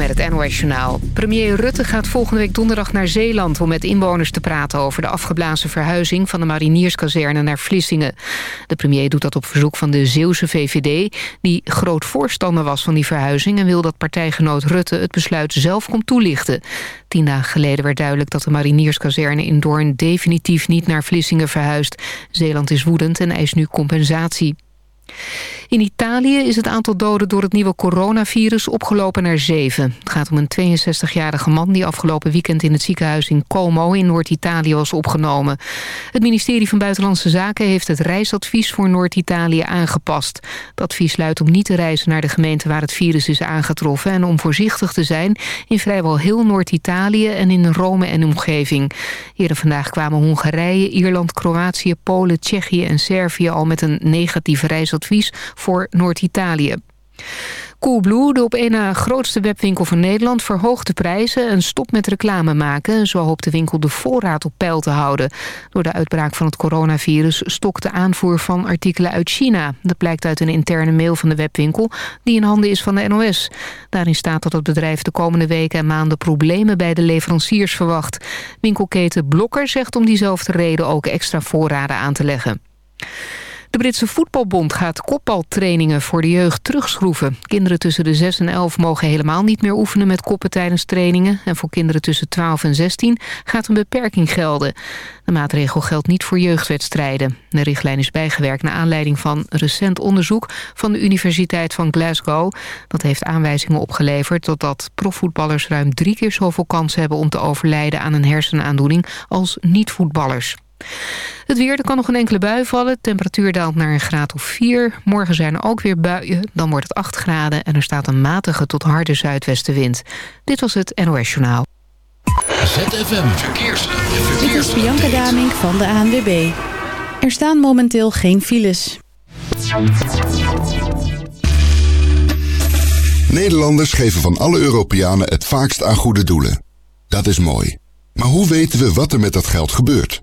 met het NOS Journaal. Premier Rutte gaat volgende week donderdag naar Zeeland... om met inwoners te praten over de afgeblazen verhuizing... van de marinierskazerne naar Vlissingen. De premier doet dat op verzoek van de Zeeuwse VVD... die groot voorstander was van die verhuizing... en wil dat partijgenoot Rutte het besluit zelf komt toelichten. Tien dagen geleden werd duidelijk dat de marinierskazerne in Doorn... definitief niet naar Vlissingen verhuist. Zeeland is woedend en eist nu compensatie. In Italië is het aantal doden door het nieuwe coronavirus opgelopen naar zeven. Het gaat om een 62-jarige man die afgelopen weekend in het ziekenhuis in Como in Noord-Italië was opgenomen. Het ministerie van Buitenlandse Zaken heeft het reisadvies voor Noord-Italië aangepast. Het advies luidt om niet te reizen naar de gemeente waar het virus is aangetroffen en om voorzichtig te zijn in vrijwel heel Noord-Italië en in Rome en omgeving. Eerder vandaag kwamen Hongarije, Ierland, Kroatië, Polen, Tsjechië en Servië al met een negatief reisadvies voor Noord-Italië. Coolblue, de op een na grootste webwinkel van Nederland... verhoogt de prijzen en stopt met reclame maken. Zo hoopt de winkel de voorraad op peil te houden. Door de uitbraak van het coronavirus stokt de aanvoer van artikelen uit China. Dat blijkt uit een interne mail van de webwinkel... die in handen is van de NOS. Daarin staat dat het bedrijf de komende weken en maanden... problemen bij de leveranciers verwacht. Winkelketen Blokker zegt om diezelfde reden ook extra voorraden aan te leggen. De Britse Voetbalbond gaat kopbaltrainingen voor de jeugd terugschroeven. Kinderen tussen de 6 en 11 mogen helemaal niet meer oefenen met koppen tijdens trainingen. En voor kinderen tussen 12 en 16 gaat een beperking gelden. De maatregel geldt niet voor jeugdwedstrijden. De richtlijn is bijgewerkt naar aanleiding van recent onderzoek van de Universiteit van Glasgow. Dat heeft aanwijzingen opgeleverd totdat profvoetballers ruim drie keer zoveel kans hebben om te overlijden aan een hersenaandoening als niet-voetballers. Het weer, er kan nog een enkele bui vallen. temperatuur daalt naar een graad of 4. Morgen zijn er ook weer buien. Dan wordt het 8 graden en er staat een matige tot harde zuidwestenwind. Dit was het NOS Journaal. ZFM Verkeers. Verkeers. Dit is Bianca Damink van de ANWB. Er staan momenteel geen files. Nederlanders geven van alle Europeanen het vaakst aan goede doelen. Dat is mooi. Maar hoe weten we wat er met dat geld gebeurt?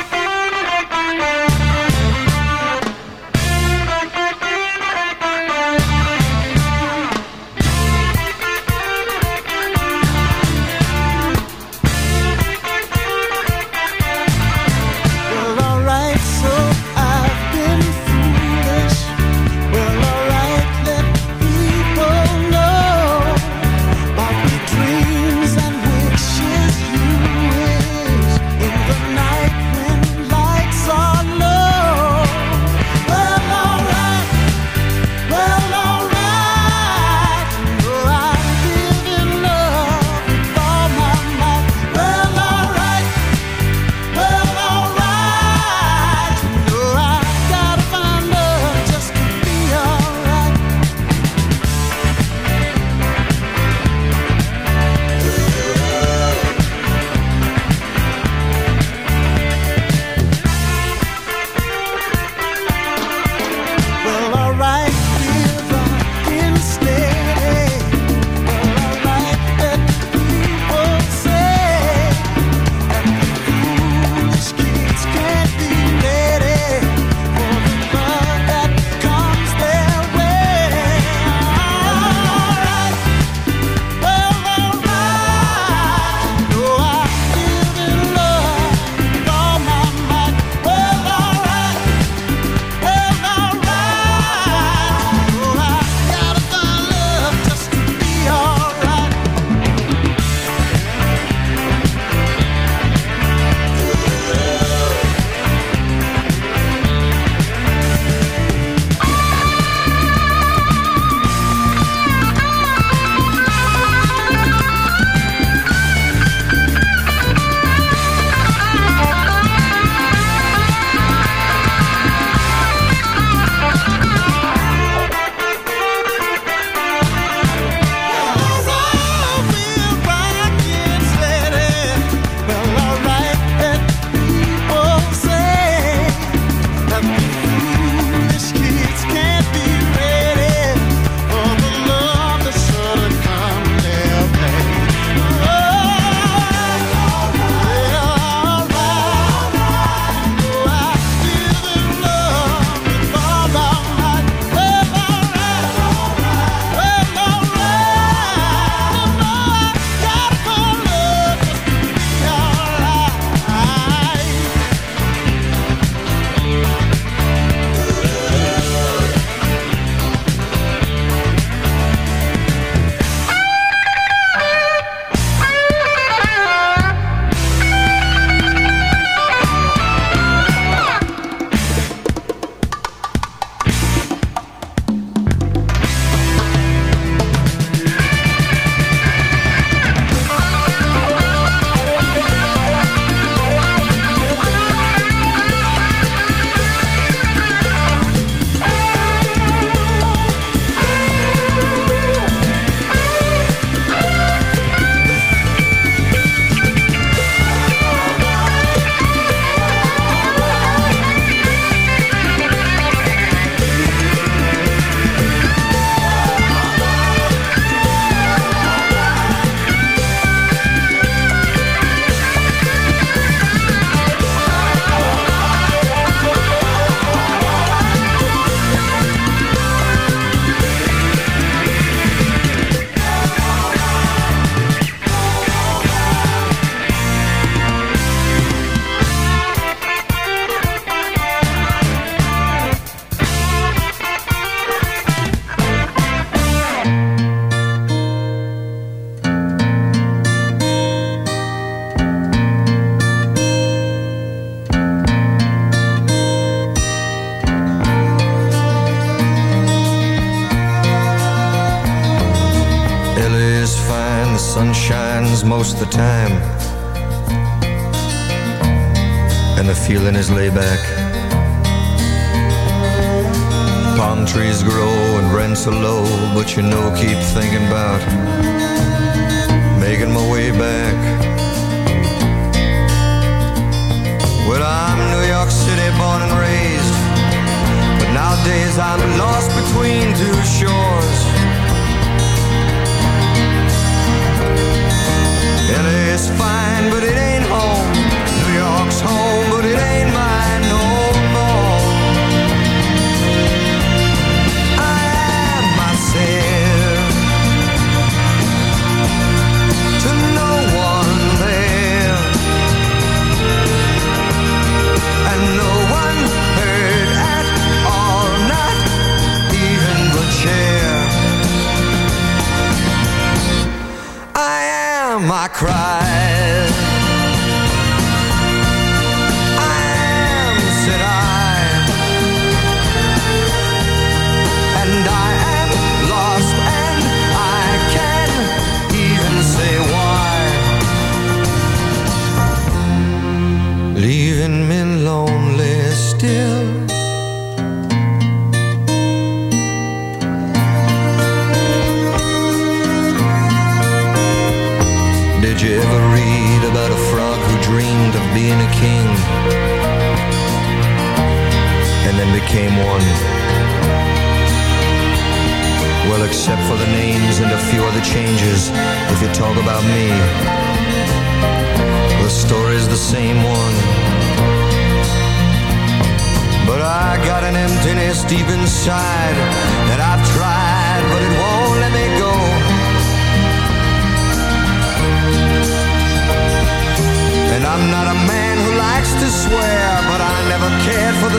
You know, keep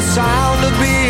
the sound of being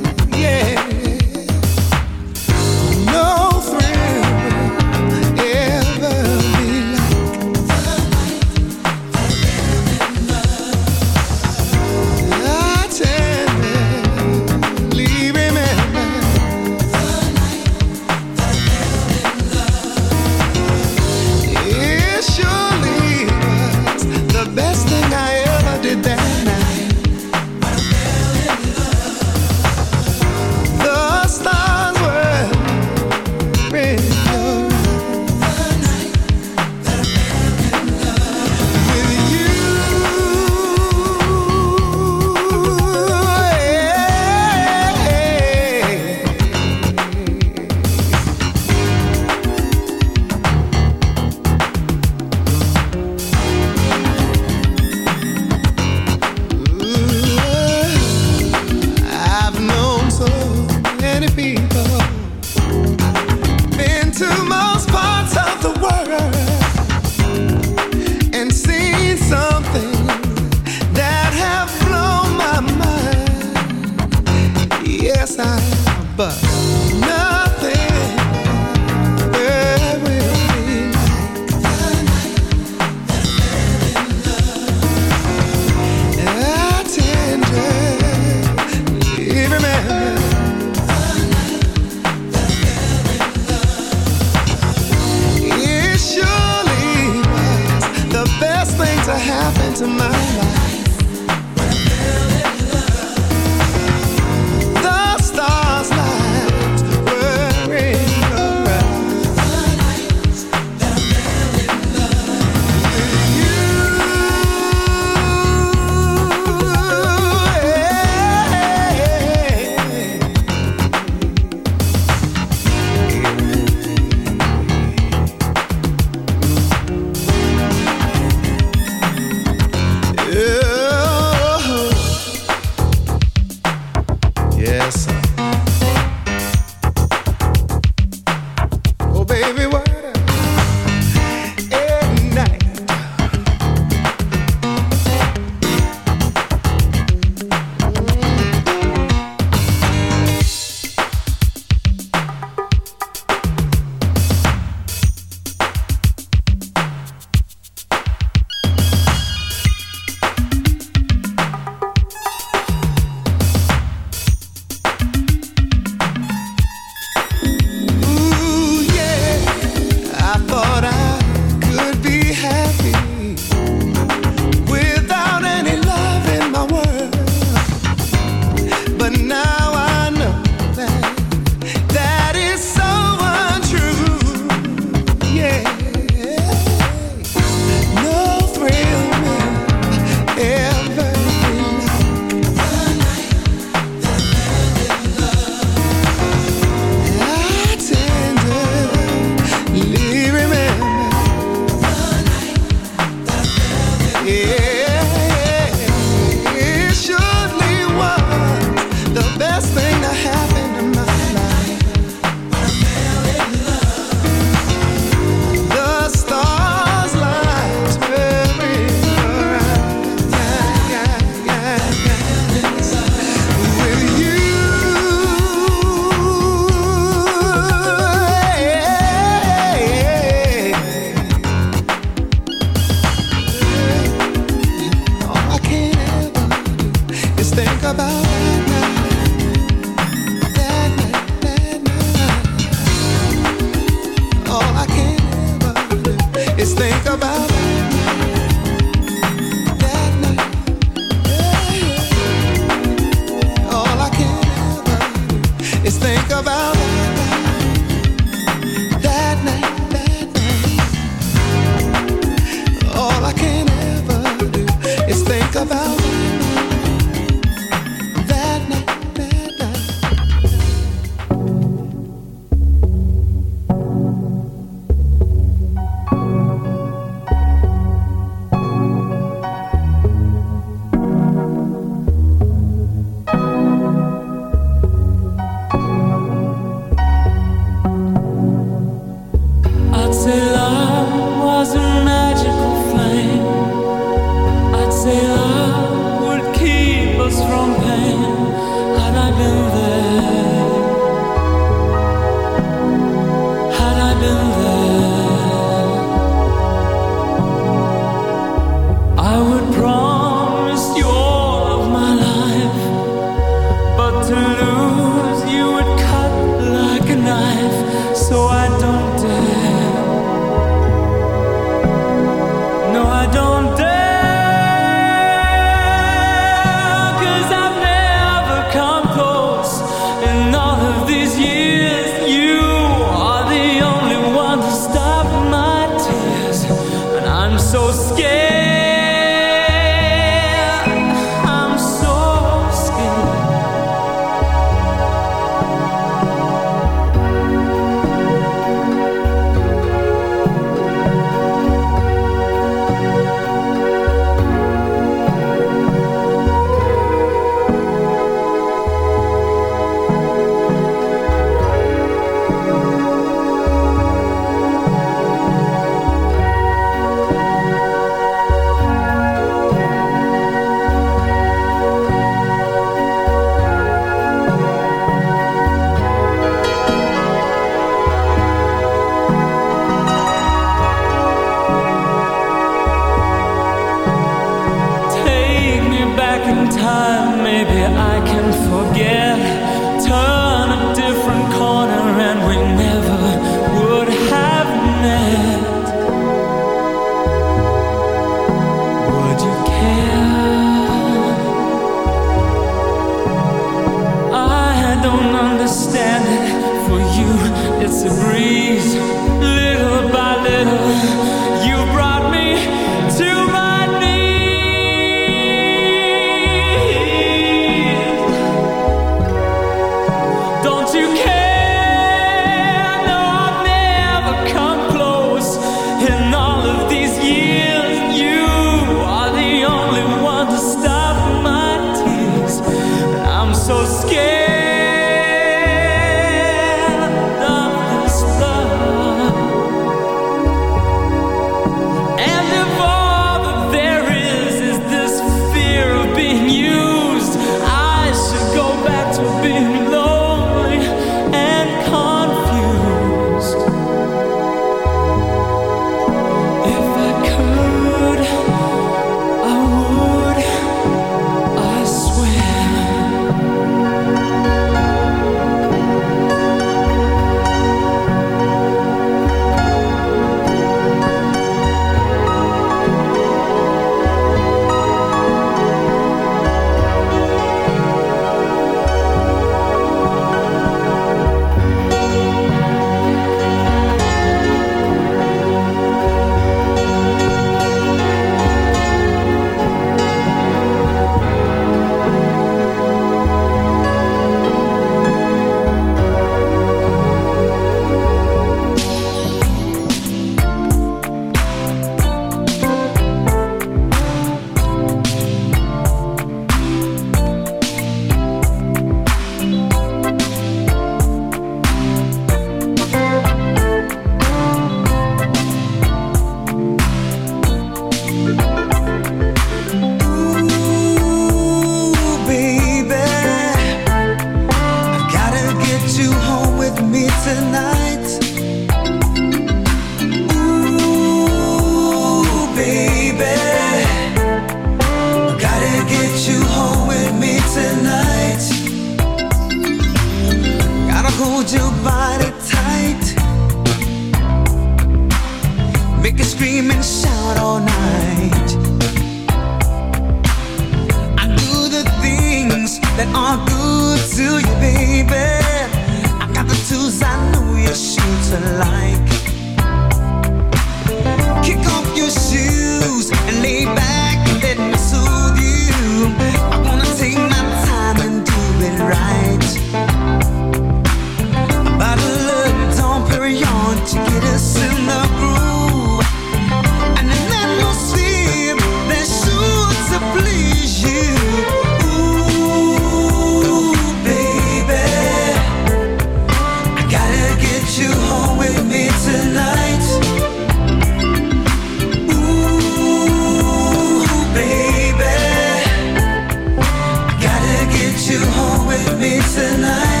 me tonight.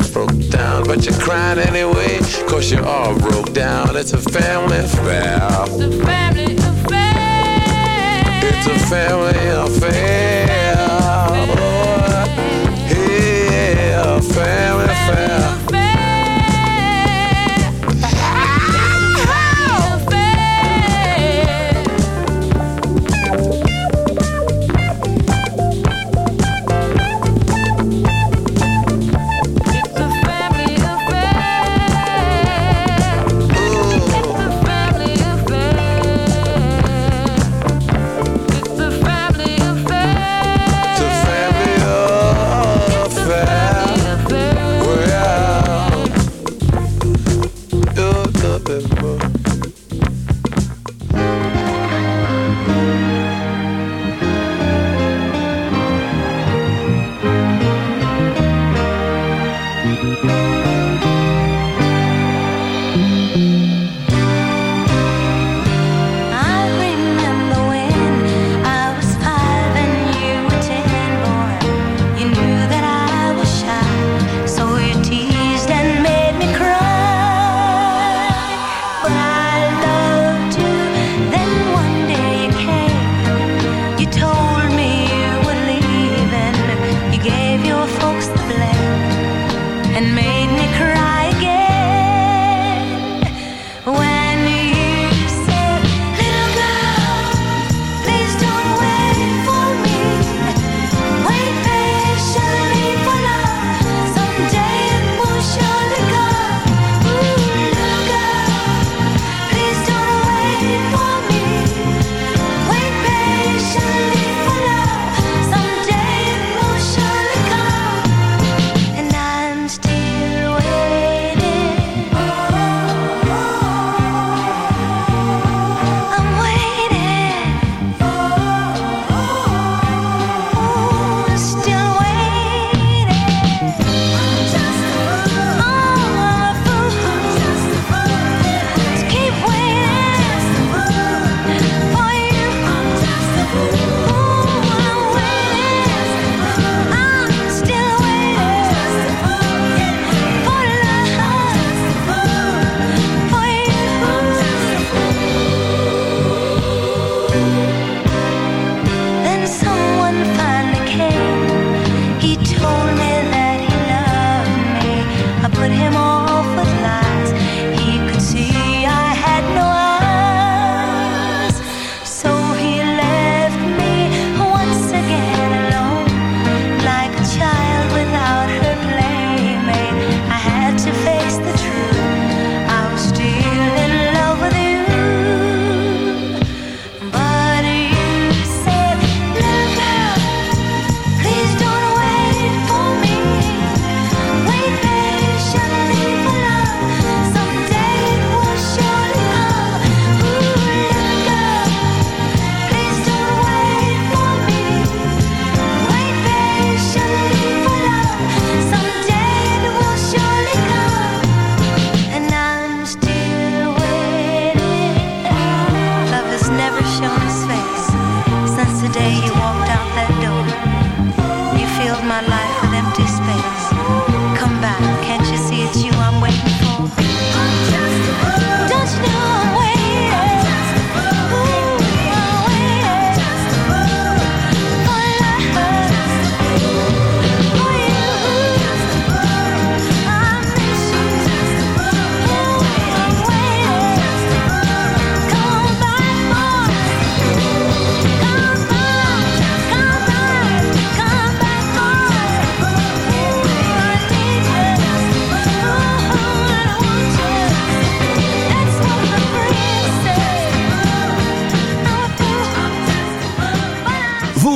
broke down. But you're crying anyway cause you're all broke down. It's a family affair. The family affair. It's a family affair. Oh, yeah, family affair.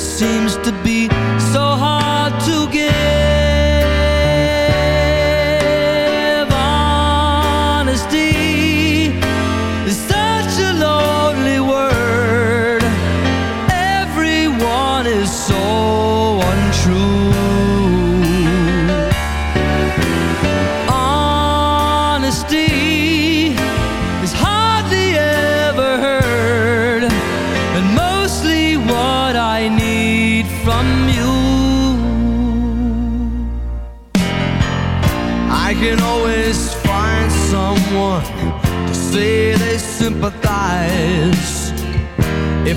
seems to be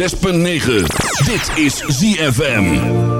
106.9. Dit is ZFM.